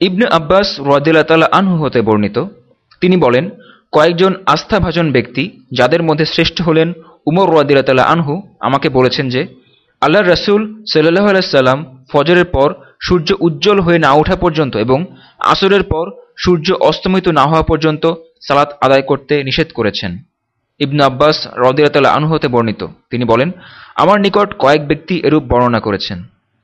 ইবনে আব্বাস রদিল্লা আনহু হতে বর্ণিত। তিনি বলেন, কয়েকজন আস্থাভাজন ব্যক্তি যাদের মধ্যে শ্রেষ্ঠ হলেন উমর রদিল্লা আনহু আমাকে বলেছেন যে আল্লাহ রসুল সাল্লাহ আলাইসাল্লাম ফজরের পর সূর্য উজ্জ্বল হয়ে না ওঠা পর্যন্ত এবং আসরের পর সূর্য অস্তমিত না হওয়া পর্যন্ত সালাত আদায় করতে নিষেধ করেছেন। ইবনু আব্বাস রদিরাতাল্লাহ আনহু হতে বর্ণিত। তিনি বলেন, আমার নিকট কয়েক ব্যক্তি এরূপ বর্ণনা করেছেন।